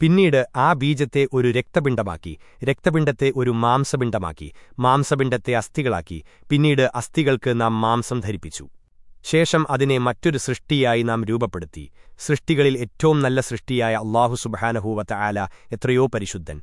പിന്നീട് ആ ബീജത്തെ ഒരു രക്തപിണ്ഡമാക്കി രക്തപിണ്ഡത്തെ ഒരു മാംസപിണ്ഡമാക്കി മാംസപിണ്ഡത്തെ അസ്ഥികളാക്കി പിന്നീട് അസ്ഥികൾക്ക് നാം മാംസം ധരിപ്പിച്ചു. ശേഷം അതിനെ മറ്റൊരു സൃഷ്ടിയായി നാം രൂപപ്പെടുത്തി. സൃഷ്ടികളിൽ ഏറ്റവും നല്ല സൃഷ്ടിയായ അള്ളാഹു സുബഹാനഹൂവത്ത ആല എത്രയോ പരിശുദ്ധൻ.